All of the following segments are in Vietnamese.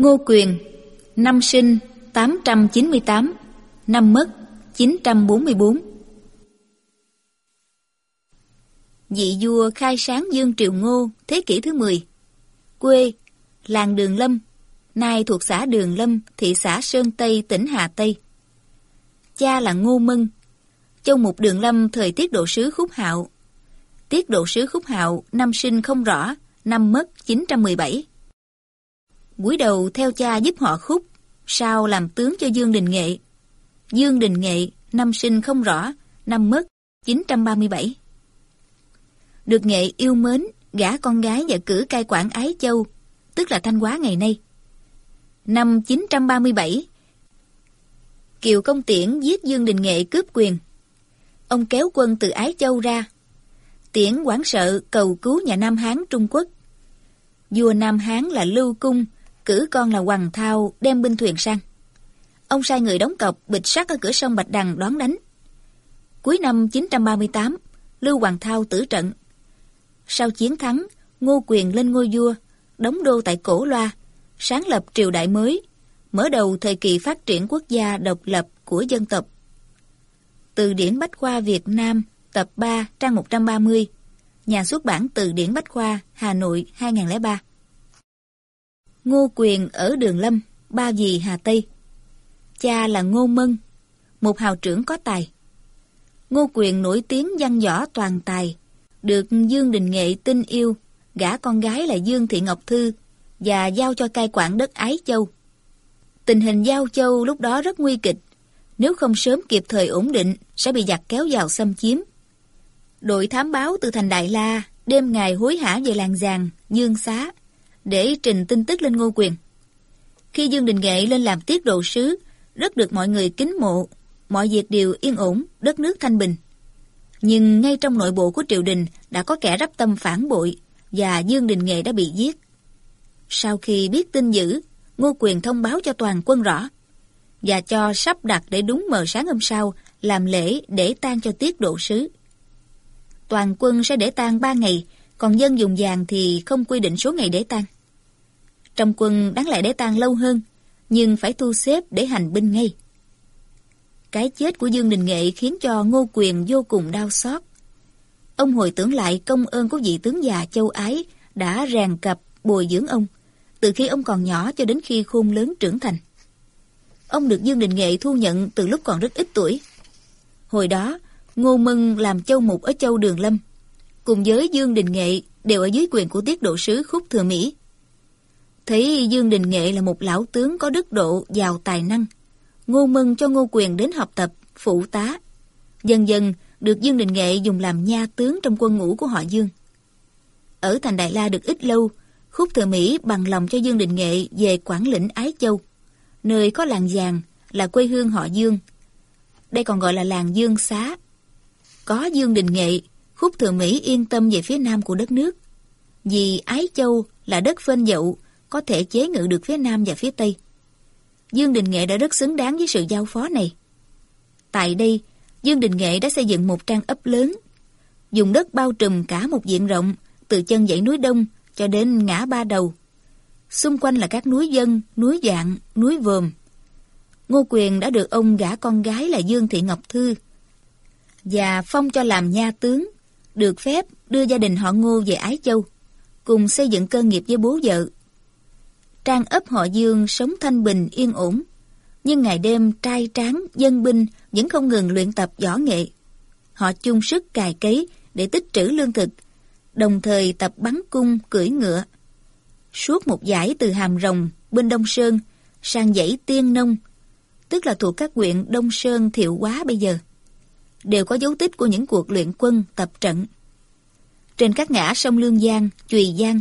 Ngô Quyền, Năm sinh 898 Năm mất 944 Vị vua khai sáng Dương Triều Ngô Thế kỷ thứ 10 Quê, Làng Đường Lâm, Nay thuộc xã Đường Lâm, Thị xã Sơn Tây, tỉnh Hà Tây. Cha là Ngô Mân, Châu Mục Đường Lâm thời tiết độ sứ Khúc Hạo. Tiết độ sứ Khúc Hạo Năm sinh không rõ, Năm mất 917 Buổi đầu theo cha giúp họ Khúc, Sau làm tướng cho Dương Đình Nghệ. Dương Đình Nghệ, Năm sinh không rõ, Năm mất 937 Được Nghệ yêu mến, Gả con gái và cử cai quản Ái Châu, Tức là Thanh Hóa ngày nay. Năm 937 Kiều Công Tiễn giết Dương Đình Nghệ cướp quyền. Ông kéo quân từ Ái Châu ra. Tiễn quảng sợ cầu cứu nhà Nam Hán Trung Quốc. Vua Nam Hán là Lưu Cung Cử con là Hoàng Thao đem binh thuyền sang. Ông sai người đóng cọc bịch sắt ở cửa sông Bạch Đằng đón đánh. Cuối năm 938 Lưu Hoàng Thao tử trận. Sau chiến thắng, Ngô Quyền lên ngôi vua, Đóng đô tại Cổ Loa, Sáng lập triều đại mới, Mở đầu thời kỳ phát triển quốc gia độc lập của dân tộc. Từ điển Bách Khoa Việt Nam, Tập 3 trang 130 Nhà xuất bản Từ điển Bách Khoa, Hà Nội 2003 Ngô Quyền ở Đường Lâm Ba Vì Hà Tây. Cha là Ngô Mân Một hào trưởng có tài. Ngô Quyền nổi tiếng văn võ toàn tài Được Dương Đình Nghệ tin yêu Gả con gái là Dương Thị Ngọc Thư Và giao cho cai quản đất Ái Châu. Tình hình Giao Châu lúc đó rất nguy kịch Nếu không sớm kịp thời ổn định Sẽ bị giặc kéo vào xâm chiếm. Đội thám báo từ thành Đại La đêm ngày hối hả về làng giàng, Dương Xá để trình tin tức lên Ngô Quyền. Khi Dương Đình Nghệ lên làm tiết độ sứ, rất được mọi người kính mộ, mọi việc đều yên ổn, đất nước thanh bình. Nhưng ngay trong nội bộ của triều đình đã có kẻ rắp tâm phản bội và Dương Đình Nghệ đã bị giết. Sau khi biết tin dữ, Ngô Quyền thông báo cho toàn quân rõ và cho sắp đặt để đúng mờ sáng hôm sau làm lễ để tang cho tiết độ sứ. Toàn quân sẽ để tang ba ngày còn dân dùng vàng thì không quy định số ngày để tang. Trong quân đáng lẽ để tang lâu hơn, nhưng phải thu xếp để hành binh ngay. Cái chết của Dương Đình Nghệ khiến cho Ngô Quyền vô cùng đau xót. Ông hồi tưởng lại công ơn của vị tướng già châu Ái đã rèn cập bồi dưỡng ông, từ khi ông còn nhỏ cho đến khi khôn lớn trưởng thành. Ông được Dương Đình Nghệ thu nhận từ lúc còn rất ít tuổi. Hồi đó, Ngô Mân làm châu mục ở châu Đường Lâm, cùng với Dương Đình Nghệ đều ở dưới quyền của tiết độ sứ Khúc Thừa Mỹ. Thấy Dương Đình Nghệ là một lão tướng có đức độ, giàu tài năng. Ngô Mân cho Ngô Quyền đến học tập, phụ tá. Dần dần được Dương Đình Nghệ dùng làm nha tướng trong quân ngũ của họ Dương. Ở thành Đại La được ít lâu, Khúc Thừa Mỹ bằng lòng cho Dương Đình Nghệ về quản lĩnh Ái Châu, nơi có làng giàng là quê hương họ Dương. Đây còn gọi là làng Dương Xá. Có Dương Đình Nghệ, Khúc Thừa Mỹ yên tâm về phía nam của đất nước. Vì Ái Châu là đất phên dậu, có thể chế ngự được phía nam và phía tây. Dương Đình Nghệ đã rất xứng đáng với sự giao phó này. Tại đây, Dương Đình Nghệ đã xây dựng một trang ấp lớn, dùng đất bao trùm cả một diện rộng, từ chân dãy núi Đông cho đến ngã ba đầu. Xung quanh là các núi dân, núi dạng, núi vườm. Ngô Quyền đã được ông gả con gái là Dương Thị Ngọc Thư và phong cho làm nha tướng được phép đưa gia đình họ Ngô về Ái Châu, cùng xây dựng cơ nghiệp với bố vợ. Trang ấp họ Dương sống thanh bình yên ổn, nhưng ngày đêm trai tráng, dân binh vẫn không ngừng luyện tập võ nghệ. Họ chung sức cài cấy để tích trữ lương thực, đồng thời tập bắn cung, cưỡi ngựa. Suốt một dải từ Hàm Rồng, bên Đông Sơn, sang dãy Tiên Nông, tức là thuộc các huyện Đông Sơn, Thiệu Quá bây giờ đều có dấu tích của những cuộc luyện quân tập trận. Trên các ngã sông Lương Giang, Chùy Giang,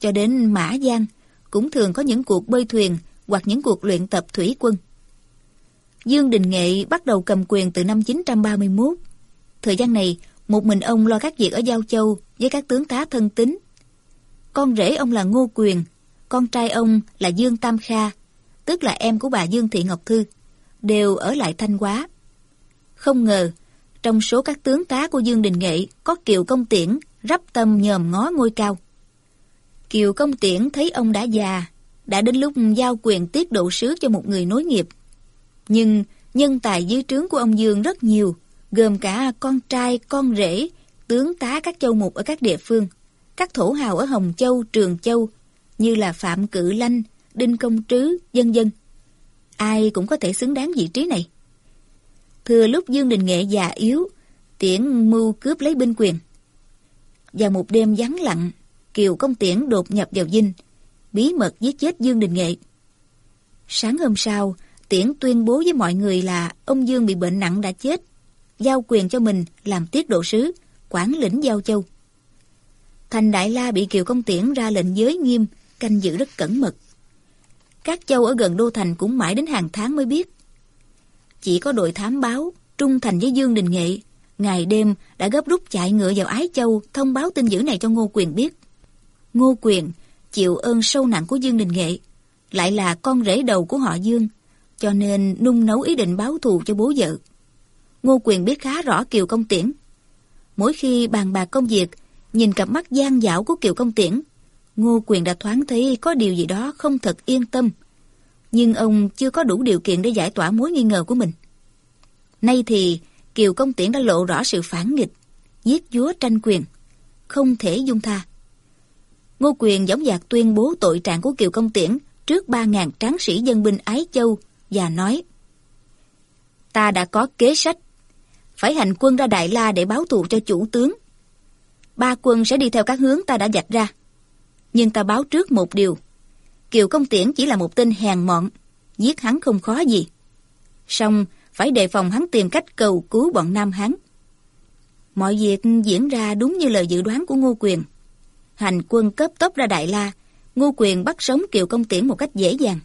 cho đến Mã Giang, cũng thường có những cuộc bơi thuyền hoặc những cuộc luyện tập thủy quân. Dương Đình Nghệ bắt đầu cầm quyền từ năm 931. Thời gian này, một mình ông lo các việc ở Giao Châu với các tướng tá thân tín. Con rể ông là Ngô Quyền, con trai ông là Dương Tam Kha, tức là em của bà Dương Thị Ngọc Thư, đều ở lại Thanh Hóa. Không ngờ, trong số các tướng tá của Dương Đình Nghệ có Kiều Công Tiễn, rắp tâm nhòm ngó ngôi cao. Kiều Công Tiễn thấy ông đã già, đã đến lúc giao quyền tiết độ sứ cho một người nối nghiệp. Nhưng nhân tài dưới trướng của ông Dương rất nhiều, gồm cả con trai, con rể, tướng tá các châu mục ở các địa phương, các thổ hào ở Hồng Châu, Trường Châu, như là Phạm Cự Lanh, Đinh Công Trứ, dân dân. Ai cũng có thể xứng đáng vị trí này. Thừa lúc Dương Đình Nghệ già yếu, Tiễn mưu cướp lấy binh quyền. và một đêm vắng lặng, Kiều Công Tiễn đột nhập vào dinh, bí mật giết chết Dương Đình Nghệ. Sáng hôm sau, Tiễn tuyên bố với mọi người là ông Dương bị bệnh nặng đã chết, giao quyền cho mình làm tiết độ sứ, quản lĩnh Giao Châu. Thành Đại La bị Kiều Công Tiễn ra lệnh giới nghiêm, canh giữ rất cẩn mật. Các châu ở gần Đô Thành cũng mãi đến hàng tháng mới biết. Chỉ có đội thám báo, trung thành với Dương Đình Nghệ, ngày đêm đã gấp rút chạy ngựa vào Ái Châu thông báo tin dữ này cho Ngô Quyền biết. Ngô Quyền chịu ơn sâu nặng của Dương Đình Nghệ, lại là con rể đầu của họ Dương, cho nên nung nấu ý định báo thù cho bố vợ. Ngô Quyền biết khá rõ Kiều Công Tiễn. Mỗi khi bàn bạc công việc, nhìn cặp mắt gian dảo của Kiều Công Tiễn, Ngô Quyền đã thoáng thấy có điều gì đó không thật yên tâm. Nhưng ông chưa có đủ điều kiện để giải tỏa mối nghi ngờ của mình. Nay thì Kiều Công Tiễn đã lộ rõ sự phản nghịch, giết dúa tranh quyền, không thể dung tha. Ngô Quyền giống dạc tuyên bố tội trạng của Kiều Công Tiễn trước ba ngàn tráng sĩ dân binh Ái Châu và nói Ta đã có kế sách, phải hành quân ra Đại La để báo thù cho chủ tướng. Ba quân sẽ đi theo các hướng ta đã dạch ra. Nhưng ta báo trước một điều, Kiều Công Tiễn chỉ là một tên hèn mọn, giết hắn không khó gì. Song phải đề phòng hắn tìm cách cầu cứu bọn Nam Hán. Mọi việc diễn ra đúng như lời dự đoán của Ngô Quyền. Hành quân cấp tốc ra Đại La, Ngô Quyền bắt sống Kiều Công Tiễn một cách dễ dàng.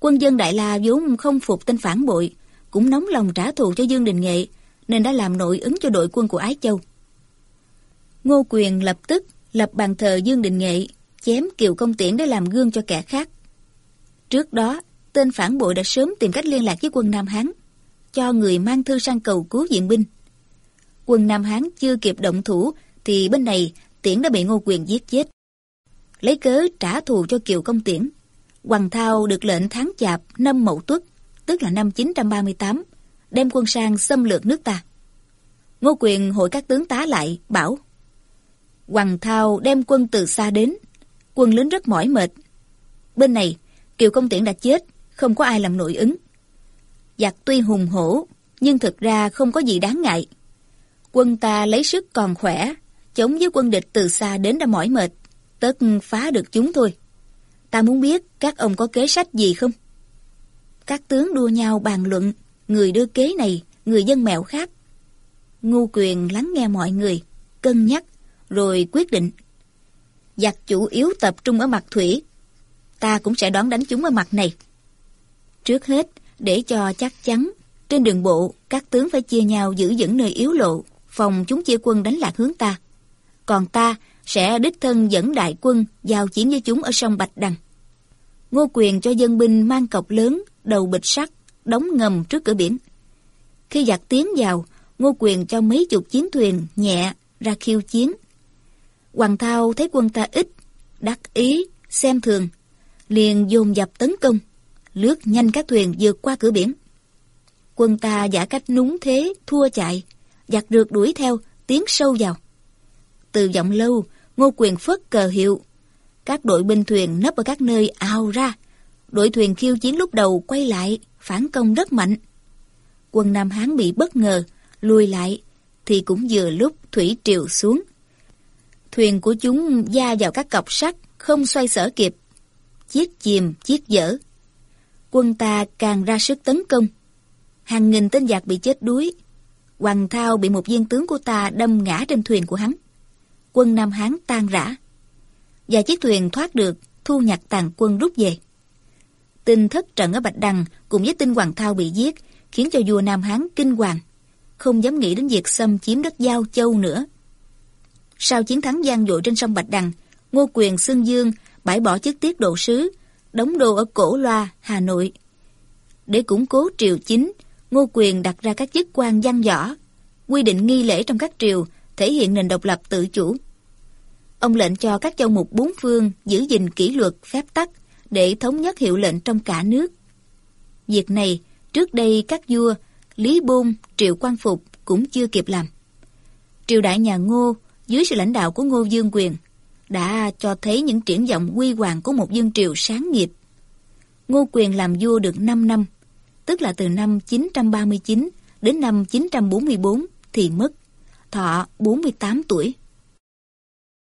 Quân dân Đại La vốn không phục tên phản bội, cũng nóng lòng trả thù cho Dương Đình Nghệ, nên đã làm nội ứng cho đội quân của Ái Châu. Ngô Quyền lập tức lập bàn thờ Dương Đình Nghệ, chém Kiều Công Tiễn để làm gương cho kẻ khác. Trước đó, tên phản bội đã sớm tìm cách liên lạc với quân Nam Hán, cho người mang thư sang cầu cứu viện binh. Quân Nam Hán chưa kịp động thủ thì bên này Tiễn đã bị Ngô Quyền giết chết. Lấy cớ trả thù cho Kiều Công Tiễn, Hoàng Thao được lệnh tháng chạp năm Mậu Tuất, tức là năm 938, đem quân sang xâm lược nước ta. Ngô Quyền hội các tướng tá lại, bảo Hoàng Thao đem quân từ xa đến, quân lính rất mỏi mệt. Bên này, Kiều Công Tiễn đã chết, không có ai làm nội ứng. Giặc tuy hùng hổ, nhưng thực ra không có gì đáng ngại. Quân ta lấy sức còn khỏe, chống với quân địch từ xa đến đã mỏi mệt, tất phá được chúng thôi. Ta muốn biết các ông có kế sách gì không? Các tướng đua nhau bàn luận, người đưa kế này, người dân mẹo khác. Ngu quyền lắng nghe mọi người, cân nhắc, rồi quyết định. Giặc chủ yếu tập trung ở mặt thủy, ta cũng sẽ đón đánh chúng ở mặt này. Trước hết, để cho chắc chắn, trên đường bộ, các tướng phải chia nhau giữ vững nơi yếu lộ, phòng chúng chia quân đánh lạc hướng ta. Còn ta sẽ đích thân dẫn đại quân giao chiến với chúng ở sông Bạch Đằng. Ngô Quyền cho dân binh mang cọc lớn, đầu bịch sắt, đóng ngầm trước cửa biển. Khi giặc tiến vào, Ngô Quyền cho mấy chục chiến thuyền nhẹ ra khiêu chiến. Hoàng Thao thấy quân ta ít, đắc ý, xem thường, liền dồn dập tấn công, lướt nhanh các thuyền vượt qua cửa biển. Quân ta giả cách núng thế, thua chạy, giặc rượt đuổi theo, tiến sâu vào. Từ giọng lâu, Ngô Quyền phất cờ hiệu. Các đội binh thuyền nấp ở các nơi ao ra. Đội thuyền khiêu chiến lúc đầu quay lại, phản công rất mạnh. Quân Nam Hán bị bất ngờ, lùi lại, thì cũng vừa lúc thủy triều xuống. Thuyền của chúng da vào các cọc sắt, không xoay sở kịp. Chiếc chìm, chiếc dở. Quân ta càng ra sức tấn công. Hàng nghìn tên giặc bị chết đuối. Hoàng Thao bị một viên tướng của ta đâm ngã trên thuyền của hắn quân Nam Hán tan rã. Và chiếc thuyền thoát được, thu nhặt tàn quân rút về. Tin thất trận ở Bạch Đằng cùng với tin Hoàng Thao bị giết khiến cho vua Nam Hán kinh hoàng, không dám nghĩ đến việc xâm chiếm đất Giao Châu nữa. Sau chiến thắng gian dội trên sông Bạch Đằng, Ngô Quyền Xương Dương bãi bỏ chức tiết độ sứ, đóng đô ở Cổ Loa, Hà Nội. Để củng cố triều chính, Ngô Quyền đặt ra các chức quan văn võ, quy định nghi lễ trong các triều thể hiện nền độc lập tự chủ. Ông lệnh cho các châu mục bốn phương giữ gìn kỷ luật, phép tắc để thống nhất hiệu lệnh trong cả nước. Việc này, trước đây các vua Lý Bôn, Triệu Quang Phục cũng chưa kịp làm. Triều đại nhà Ngô, dưới sự lãnh đạo của Ngô Dương Quyền, đã cho thấy những triển vọng quy hoàng của một dương triều sáng nghiệp. Ngô Quyền làm vua được 5 năm, tức là từ năm 939 đến năm 944 thì mất, thọ 48 tuổi.